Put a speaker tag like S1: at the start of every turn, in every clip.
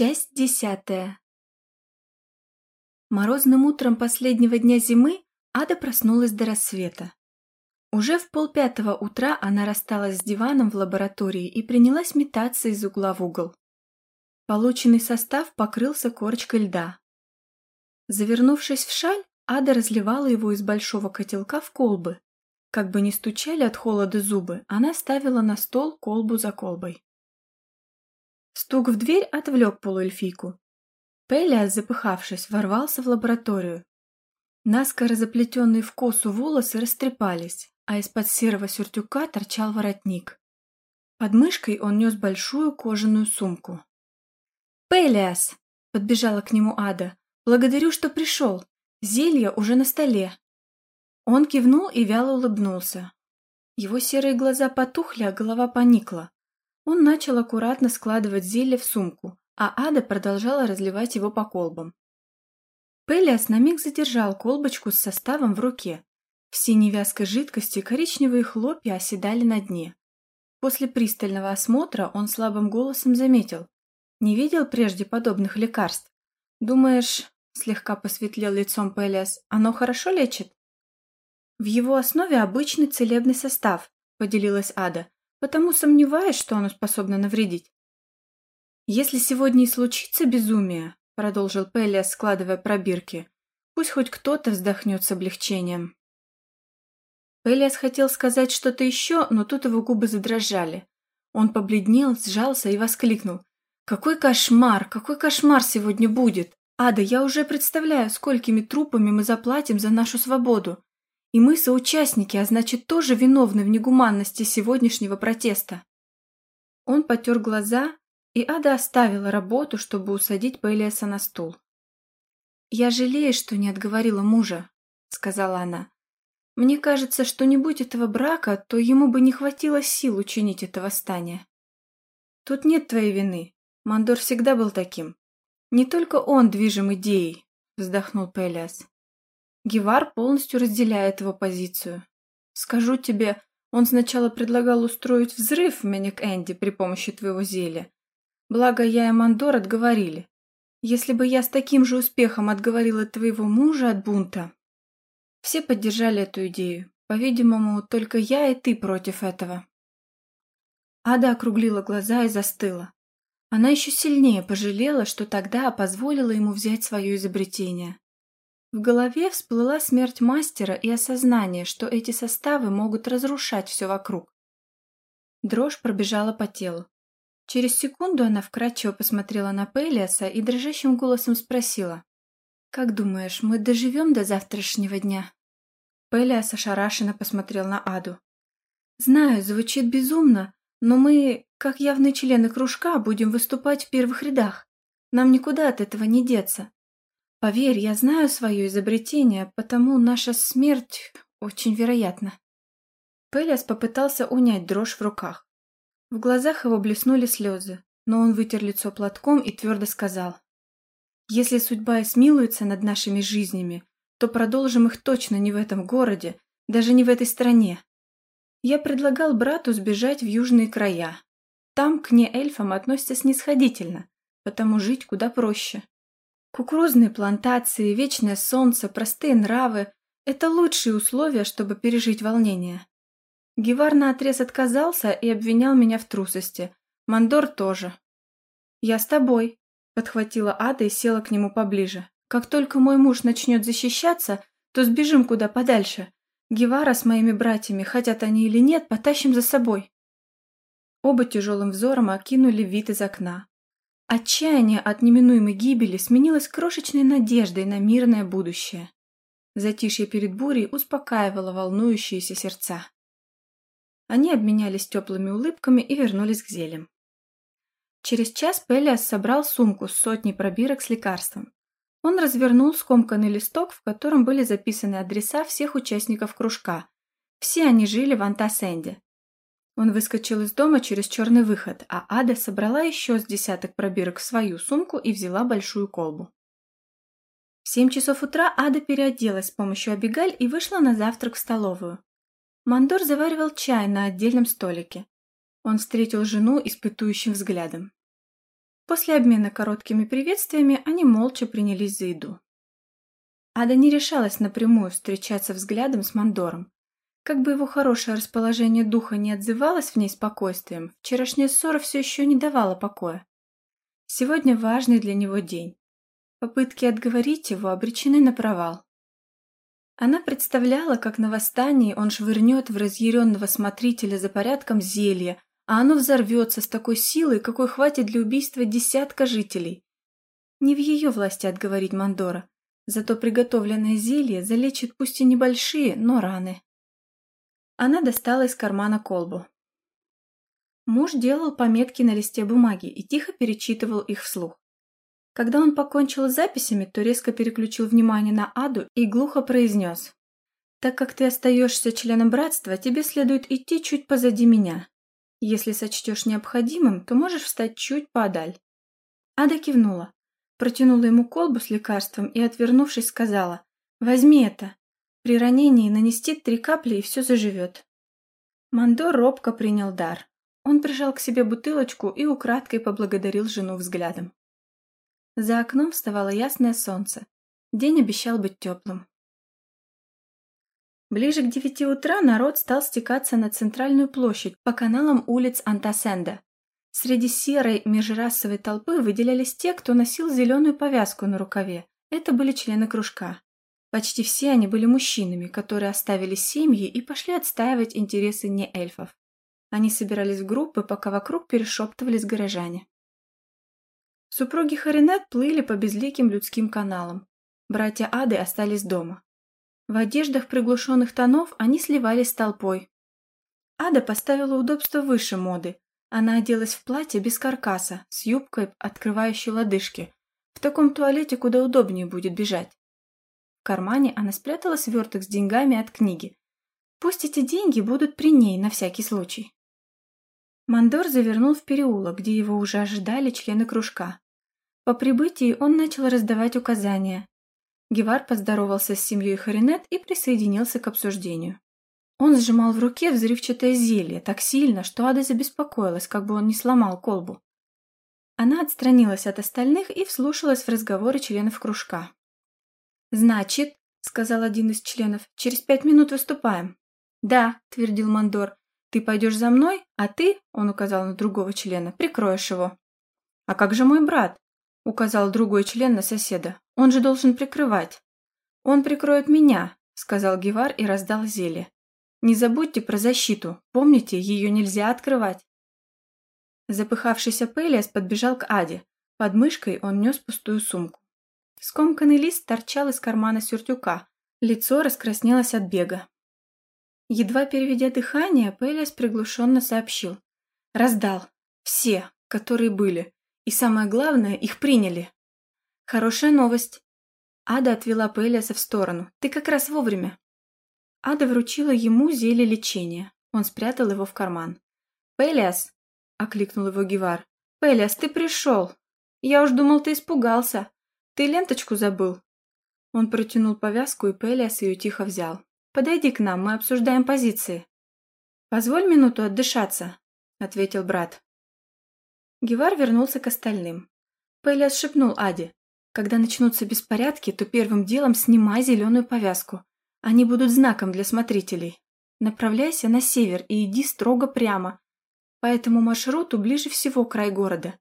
S1: Часть десятая Морозным утром последнего дня зимы Ада проснулась до рассвета. Уже в полпятого утра она рассталась с диваном в лаборатории и принялась метаться из угла в угол. Полученный состав покрылся корочкой льда. Завернувшись в шаль, Ада разливала его из большого котелка в колбы. Как бы ни стучали от холода зубы, она ставила на стол колбу за колбой. Стук в дверь отвлек полуэльфийку. Пелиас, запыхавшись, ворвался в лабораторию. Наскоро заплетенные в косу волосы растрепались, а из-под серого сюртюка торчал воротник. Под мышкой он нес большую кожаную сумку. «Пелиас!» — подбежала к нему Ада. «Благодарю, что пришел. Зелье уже на столе». Он кивнул и вяло улыбнулся. Его серые глаза потухли, а голова поникла. Он начал аккуратно складывать зелье в сумку, а Ада продолжала разливать его по колбам. Пелиас на миг задержал колбочку с составом в руке. В синей вязкой жидкости коричневые хлопья оседали на дне. После пристального осмотра он слабым голосом заметил. «Не видел прежде подобных лекарств? Думаешь, — слегка посветлел лицом Пелиас, — оно хорошо лечит?» «В его основе обычный целебный состав», — поделилась Ада потому сомневаюсь, что оно способно навредить. «Если сегодня и случится безумие», — продолжил Пелиас, складывая пробирки, «пусть хоть кто-то вздохнет с облегчением». Пелиас хотел сказать что-то еще, но тут его губы задрожали. Он побледнел, сжался и воскликнул. «Какой кошмар! Какой кошмар сегодня будет! Ада, я уже представляю, сколькими трупами мы заплатим за нашу свободу. И мы соучастники, а значит, тоже виновны в негуманности сегодняшнего протеста. Он потер глаза, и Ада оставила работу, чтобы усадить Пелиаса на стул. «Я жалею, что не отговорила мужа», — сказала она. «Мне кажется, что не будь этого брака, то ему бы не хватило сил учинить это восстание». «Тут нет твоей вины. Мандор всегда был таким. Не только он движим идеей», — вздохнул Пелиас. Гевар полностью разделяет его позицию. Скажу тебе, он сначала предлагал устроить взрыв в Менек-Энди при помощи твоего зелья. Благо, я и Мандор отговорили. Если бы я с таким же успехом отговорила твоего мужа от бунта... Все поддержали эту идею. По-видимому, только я и ты против этого. Ада округлила глаза и застыла. Она еще сильнее пожалела, что тогда позволила ему взять свое изобретение. В голове всплыла смерть мастера и осознание, что эти составы могут разрушать все вокруг. Дрожь пробежала по телу. Через секунду она вкратчиво посмотрела на Пелиаса и дрожащим голосом спросила. «Как думаешь, мы доживем до завтрашнего дня?» Пелиас ошарашенно посмотрел на Аду. «Знаю, звучит безумно, но мы, как явные члены кружка, будем выступать в первых рядах. Нам никуда от этого не деться. Поверь, я знаю свое изобретение, потому наша смерть очень вероятна. Пелиас попытался унять дрожь в руках. В глазах его блеснули слезы, но он вытер лицо платком и твердо сказал. «Если судьба и смилуется над нашими жизнями, то продолжим их точно не в этом городе, даже не в этой стране. Я предлагал брату сбежать в южные края. Там к неэльфам относятся снисходительно, потому жить куда проще. Кукурузные плантации, вечное солнце, простые нравы – это лучшие условия, чтобы пережить волнение. Гевар наотрез отказался и обвинял меня в трусости. Мандор тоже. «Я с тобой», – подхватила Ада и села к нему поближе. «Как только мой муж начнет защищаться, то сбежим куда подальше. Гевара с моими братьями, хотят они или нет, потащим за собой». Оба тяжелым взором окинули вид из окна. Отчаяние от неминуемой гибели сменилось крошечной надеждой на мирное будущее. Затишье перед бурей успокаивало волнующиеся сердца. Они обменялись теплыми улыбками и вернулись к зелям. Через час Пелиас собрал сумку с сотней пробирок с лекарством. Он развернул скомканный листок, в котором были записаны адреса всех участников кружка. Все они жили в Антасенде. Он выскочил из дома через черный выход, а Ада собрала еще с десяток пробирок в свою сумку и взяла большую колбу. В семь часов утра Ада переоделась с помощью Абигаль и вышла на завтрак в столовую. Мандор заваривал чай на отдельном столике. Он встретил жену испытующим взглядом. После обмена короткими приветствиями они молча принялись за еду. Ада не решалась напрямую встречаться взглядом с Мандором. Как бы его хорошее расположение духа не отзывалось в ней спокойствием, вчерашняя ссора все еще не давала покоя. Сегодня важный для него день. Попытки отговорить его обречены на провал. Она представляла, как на восстании он швырнет в разъяренного смотрителя за порядком зелье, а оно взорвется с такой силой, какой хватит для убийства десятка жителей. Не в ее власти отговорить Мандора, зато приготовленное зелье залечит пусть и небольшие, но раны. Она достала из кармана колбу. Муж делал пометки на листе бумаги и тихо перечитывал их вслух. Когда он покончил с записями, то резко переключил внимание на Аду и глухо произнес. «Так как ты остаешься членом братства, тебе следует идти чуть позади меня. Если сочтешь необходимым, то можешь встать чуть подаль». Ада кивнула, протянула ему колбу с лекарством и, отвернувшись, сказала «Возьми это. При ранении нанести три капли и все заживет». Мандор робко принял дар. Он прижал к себе бутылочку и украдкой поблагодарил жену взглядом. За окном вставало ясное солнце. День обещал быть теплым. Ближе к девяти утра народ стал стекаться на центральную площадь по каналам улиц Антасенда. Среди серой межрасовой толпы выделялись те, кто носил зеленую повязку на рукаве. Это были члены кружка. Почти все они были мужчинами, которые оставили семьи и пошли отстаивать интересы не эльфов. Они собирались в группы, пока вокруг перешептывались горожане. Супруги Харинет плыли по безликим людским каналам. Братья Ады остались дома. В одеждах приглушенных тонов они сливались с толпой. Ада поставила удобство выше моды. Она оделась в платье без каркаса, с юбкой, открывающей лодыжки. В таком туалете куда удобнее будет бежать. Кармане она спрятала сверток с деньгами от книги. Пусть эти деньги будут при ней на всякий случай. Мандор завернул в переулок, где его уже ожидали члены кружка. По прибытии он начал раздавать указания. Гевар поздоровался с семьей Харинет и присоединился к обсуждению. Он сжимал в руке взрывчатое зелье так сильно, что Ада забеспокоилась, как бы он не сломал колбу. Она отстранилась от остальных и вслушалась в разговоры членов кружка. «Значит», — сказал один из членов, — «через пять минут выступаем». «Да», — твердил Мандор, ты пойдешь за мной, а ты, он указал на другого члена, прикроешь его. А как же мой брат? Указал другой член на соседа. Он же должен прикрывать. Он прикроет меня, сказал Гевар и раздал зелье. Не забудьте про защиту. Помните, ее нельзя открывать. Запыхавшийся Пелиас подбежал к Аде. Под мышкой он нес пустую сумку. Скомканный лист торчал из кармана сюртюка. Лицо раскраснелось от бега. Едва переведя дыхание, Пелес приглушенно сообщил. Раздал. Все, которые были. И самое главное, их приняли. Хорошая новость. Ада отвела Пелиаса в сторону. Ты как раз вовремя. Ада вручила ему зелье лечения. Он спрятал его в карман. «Пелиас!» — окликнул его Гевар. «Пелиас, ты пришел! Я уж думал, ты испугался. Ты ленточку забыл?» Он протянул повязку, и Пелиас ее тихо взял. Подойди к нам, мы обсуждаем позиции». «Позволь минуту отдышаться», — ответил брат. Гевар вернулся к остальным. Пелиас шепнул Аде. «Когда начнутся беспорядки, то первым делом снимай зеленую повязку. Они будут знаком для смотрителей. Направляйся на север и иди строго прямо. По этому маршруту ближе всего край города.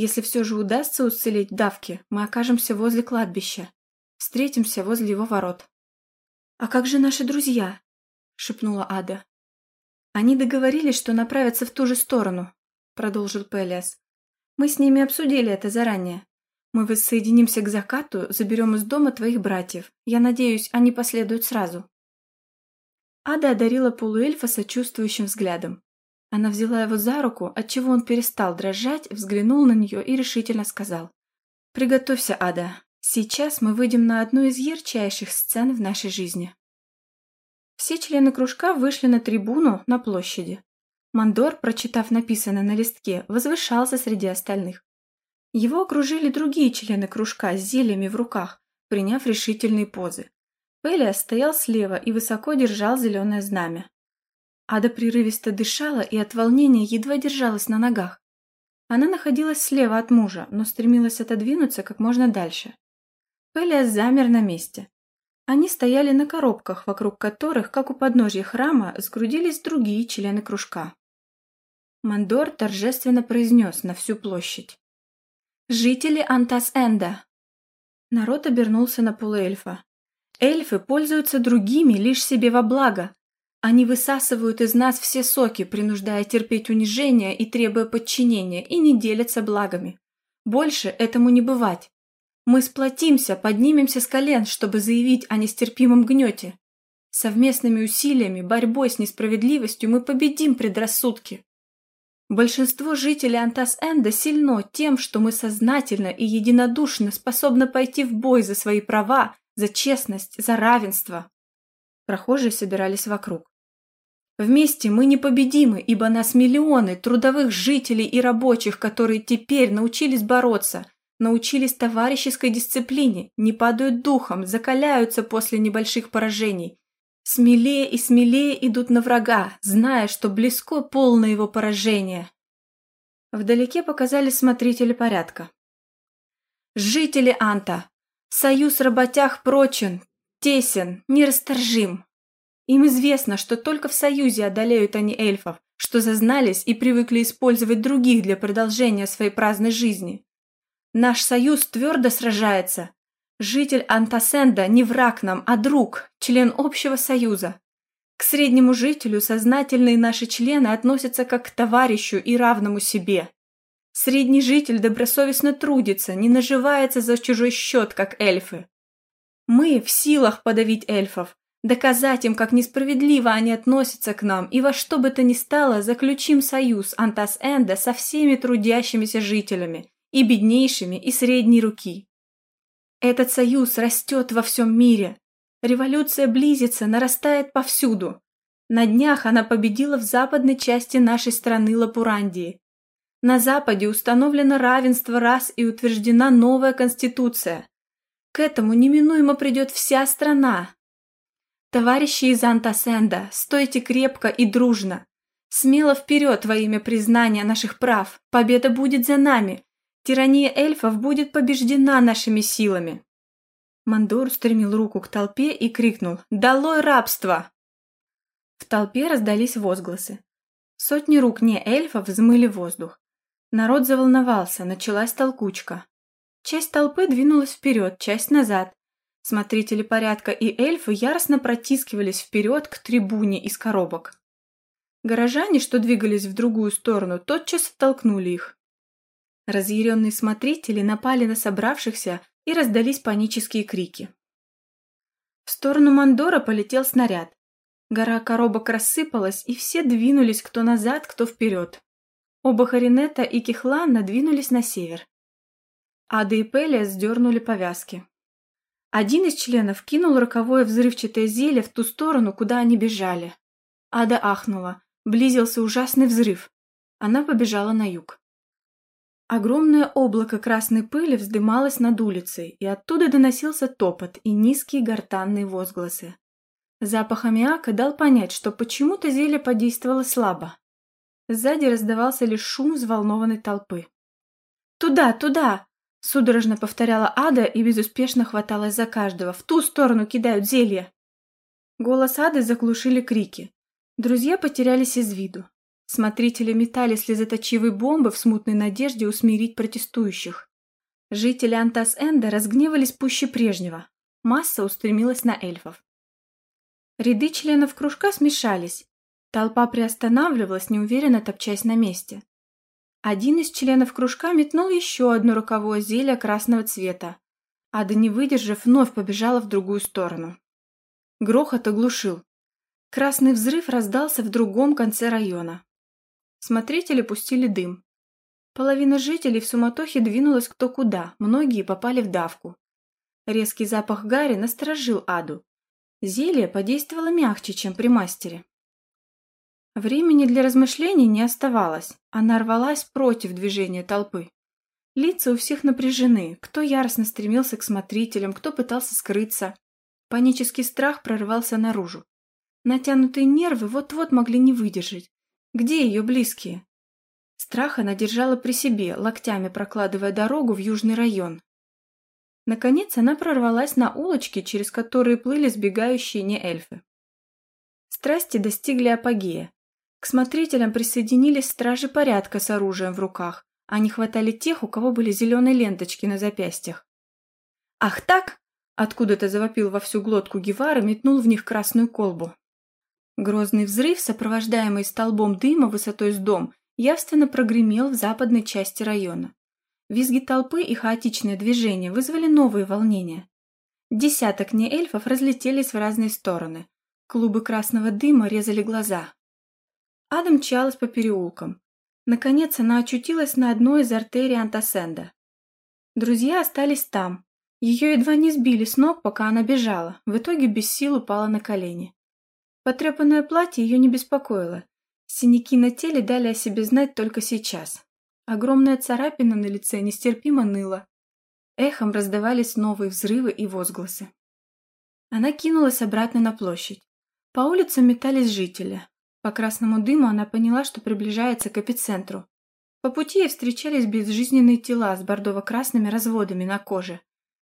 S1: Если все же удастся уцелеть давки, мы окажемся возле кладбища. Встретимся возле его ворот. «А как же наши друзья?» — шепнула Ада. «Они договорились, что направятся в ту же сторону», — продолжил Пелиас. «Мы с ними обсудили это заранее. Мы воссоединимся к закату, заберем из дома твоих братьев. Я надеюсь, они последуют сразу». Ада одарила полуэльфа сочувствующим взглядом. Она взяла его за руку, отчего он перестал дрожать, взглянул на нее и решительно сказал. «Приготовься, Ада. Сейчас мы выйдем на одну из ярчайших сцен в нашей жизни. Все члены кружка вышли на трибуну на площади. Мандор, прочитав написанное на листке, возвышался среди остальных. Его окружили другие члены кружка с зельями в руках, приняв решительные позы. Пелиас стоял слева и высоко держал зеленое знамя. Ада прерывисто дышала и от волнения едва держалась на ногах. Она находилась слева от мужа, но стремилась отодвинуться как можно дальше. Пелиас замер на месте. Они стояли на коробках, вокруг которых, как у подножья храма, сгрудились другие члены кружка. Мандор торжественно произнес на всю площадь. «Жители Антас-Энда!» Народ обернулся на полуэльфа. «Эльфы пользуются другими лишь себе во благо. Они высасывают из нас все соки, принуждая терпеть унижение и требуя подчинения, и не делятся благами. Больше этому не бывать. Мы сплотимся, поднимемся с колен, чтобы заявить о нестерпимом гнете. Совместными усилиями, борьбой с несправедливостью мы победим предрассудки. Большинство жителей Антас-Энда сильно тем, что мы сознательно и единодушно способны пойти в бой за свои права, за честность, за равенство. Прохожие собирались вокруг. Вместе мы непобедимы, ибо нас миллионы трудовых жителей и рабочих, которые теперь научились бороться, научились товарищеской дисциплине, не падают духом, закаляются после небольших поражений, Смелее и смелее идут на врага, зная, что близко полное его поражение. Вдалеке показались смотрители порядка. Жители Анта! Союз работяг прочен, тесен, нерасторжим. Им известно, что только в союзе одолеют они эльфов, что зазнались и привыкли использовать других для продолжения своей праздной жизни. Наш союз твердо сражается, Житель Антасенда не враг нам, а друг, член общего союза. К среднему жителю сознательные наши члены относятся как к товарищу и равному себе. Средний житель добросовестно трудится, не наживается за чужой счет, как эльфы. Мы в силах подавить эльфов, доказать им, как несправедливо они относятся к нам, и во что бы то ни стало заключим союз Антас-Энда со всеми трудящимися жителями, и беднейшими, и средней руки. Этот союз растет во всем мире. Революция близится, нарастает повсюду. На днях она победила в западной части нашей страны Лапурандии. На Западе установлено равенство рас и утверждена новая конституция. К этому неминуемо придет вся страна. Товарищи из Антасенда, стойте крепко и дружно. Смело вперед во имя признания наших прав. Победа будет за нами. Тирания эльфов будет побеждена нашими силами. Мандор стремил руку к толпе и крикнул «Долой рабство!». В толпе раздались возгласы. Сотни рук не эльфов взмыли воздух. Народ заволновался, началась толкучка. Часть толпы двинулась вперед, часть назад. Смотрители порядка и эльфы яростно протискивались вперед к трибуне из коробок. Горожане, что двигались в другую сторону, тотчас втолкнули их. Разъяренные смотрители напали на собравшихся и раздались панические крики. В сторону Мандора полетел снаряд. Гора коробок рассыпалась, и все двинулись кто назад, кто вперед. Оба Харинета и Кихлана двинулись на север. Ада и Пелия сдернули повязки. Один из членов кинул роковое взрывчатое зелье в ту сторону, куда они бежали. Ада ахнула. Близился ужасный взрыв. Она побежала на юг. Огромное облако красной пыли вздымалось над улицей, и оттуда доносился топот и низкие гортанные возгласы. Запах аммиака дал понять, что почему-то зелье подействовало слабо. Сзади раздавался лишь шум взволнованной толпы. «Туда, туда!» — судорожно повторяла Ада и безуспешно хваталась за каждого. «В ту сторону кидают зелье!» Голос Ады заглушили крики. Друзья потерялись из виду. Смотрители метали слезоточивые бомбы в смутной надежде усмирить протестующих. Жители Антас-Энда разгневались пуще прежнего. Масса устремилась на эльфов. Ряды членов кружка смешались. Толпа приостанавливалась, неуверенно топчась на месте. Один из членов кружка метнул еще одно рукавое зелье красного цвета. Ада, не выдержав, вновь побежала в другую сторону. Грохот оглушил. Красный взрыв раздался в другом конце района. Смотрители пустили дым. Половина жителей в суматохе двинулась кто куда, многие попали в давку. Резкий запах гари насторожил Аду. Зелье подействовало мягче, чем при мастере. Времени для размышлений не оставалось, она рвалась против движения толпы. Лица у всех напряжены, кто яростно стремился к смотрителям, кто пытался скрыться. Панический страх прорывался наружу. Натянутые нервы вот-вот могли не выдержать. Где ее близкие? Страх она держала при себе, локтями прокладывая дорогу в южный район. Наконец она прорвалась на улочки, через которые плыли сбегающие не эльфы. Страсти достигли апогея. К смотрителям присоединились стражи порядка с оружием в руках, не хватали тех, у кого были зеленые ленточки на запястьях. «Ах так!» – откуда-то завопил во всю глотку Гевара, метнул в них красную колбу. Грозный взрыв, сопровождаемый столбом дыма высотой с дом, явственно прогремел в западной части района. Визги толпы и хаотичное движение вызвали новые волнения. Десяток неэльфов разлетелись в разные стороны. Клубы красного дыма резали глаза. Ада мчалась по переулкам. Наконец она очутилась на одной из артерий Антасенда. Друзья остались там. Ее едва не сбили с ног, пока она бежала. В итоге без сил упала на колени. Потрепанное платье ее не беспокоило. Синяки на теле дали о себе знать только сейчас. Огромная царапина на лице нестерпимо ныла. Эхом раздавались новые взрывы и возгласы. Она кинулась обратно на площадь. По улицам метались жители. По красному дыму она поняла, что приближается к эпицентру. По пути ей встречались безжизненные тела с бордово-красными разводами на коже.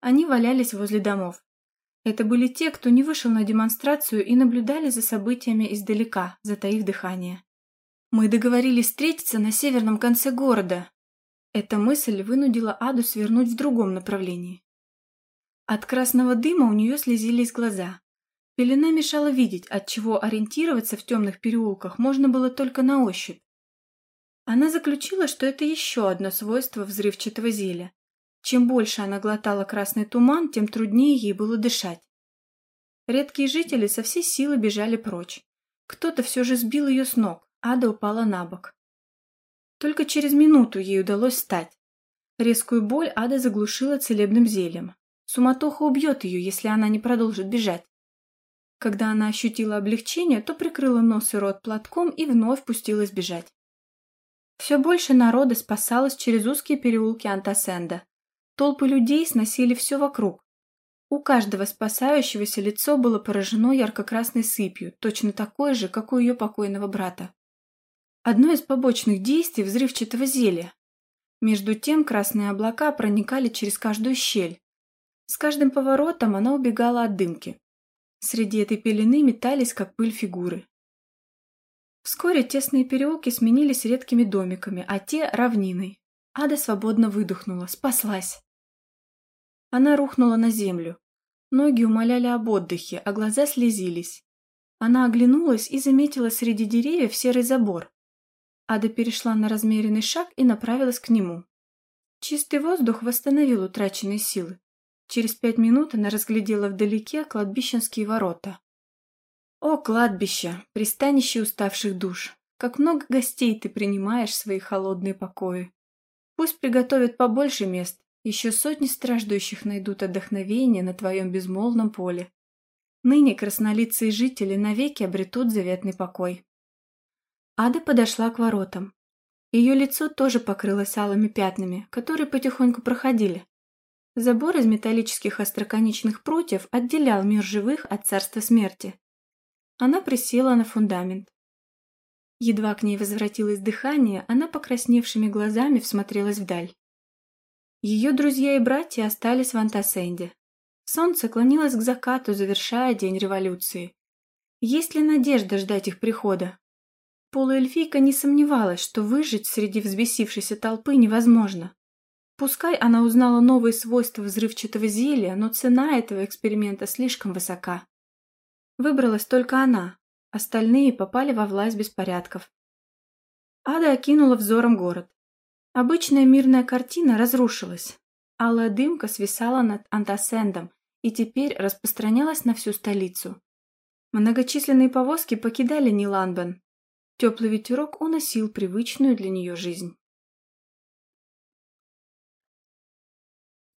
S1: Они валялись возле домов. Это были те, кто не вышел на демонстрацию и наблюдали за событиями издалека, затаив дыхание. «Мы договорились встретиться на северном конце города». Эта мысль вынудила Аду свернуть в другом направлении. От красного дыма у нее слезились глаза. Пелена мешала видеть, отчего ориентироваться в темных переулках можно было только на ощупь. Она заключила, что это еще одно свойство взрывчатого зелья, чем больше она глотала красный туман, тем труднее ей было дышать. Редкие жители со всей силы бежали прочь. Кто-то все же сбил ее с ног, Ада упала на бок. Только через минуту ей удалось встать. Резкую боль Ада заглушила целебным зельем. Суматоха убьет ее, если она не продолжит бежать. Когда она ощутила облегчение, то прикрыла нос и рот платком и вновь пустилась бежать. Все больше народа спасалось через узкие переулки Антасенда. Толпы людей сносили все вокруг. У каждого спасающегося лицо было поражено ярко-красной сыпью, точно такой же, как у ее покойного брата. Одно из побочных действий взрывчатого зелья. Между тем красные облака проникали через каждую щель. С каждым поворотом она убегала от дымки. Среди этой пелены метались, как пыль фигуры. Вскоре тесные переулки сменились редкими домиками, а те – равниной. Ада свободно выдохнула, спаслась. Она рухнула на землю. Ноги умоляли об отдыхе, а глаза слезились. Она оглянулась и заметила среди деревьев серый забор. Ада перешла на размеренный шаг и направилась к нему. Чистый воздух восстановил утраченные силы. Через пять минут она разглядела вдалеке кладбищенские ворота. О, кладбище, пристанище уставших душ! Как много гостей ты принимаешь в свои холодные покои. Пусть приготовят побольше мест, еще сотни страждущих найдут отдохновение на твоем безмолвном поле. Ныне краснолицые жители навеки обретут заветный покой. Ада подошла к воротам. Ее лицо тоже покрылось алыми пятнами, которые потихоньку проходили. Забор из металлических остроконечных прутьев отделял мир живых от царства смерти. Она присела на фундамент. Едва к ней возвратилось дыхание, она покрасневшими глазами всмотрелась вдаль. Ее друзья и братья остались в Антасенде. Солнце клонилось к закату, завершая день революции. Есть ли надежда ждать их прихода? Полуэльфийка не сомневалась, что выжить среди взбесившейся толпы невозможно. Пускай она узнала новые свойства взрывчатого зелья, но цена этого эксперимента слишком высока. Выбралась только она, остальные попали во власть беспорядков. Ада окинула взором город. Обычная мирная картина разрушилась. Алая дымка свисала над Антасендом и теперь распространялась на всю столицу. Многочисленные повозки покидали Ниланбен. Теплый ветерок уносил привычную для нее жизнь.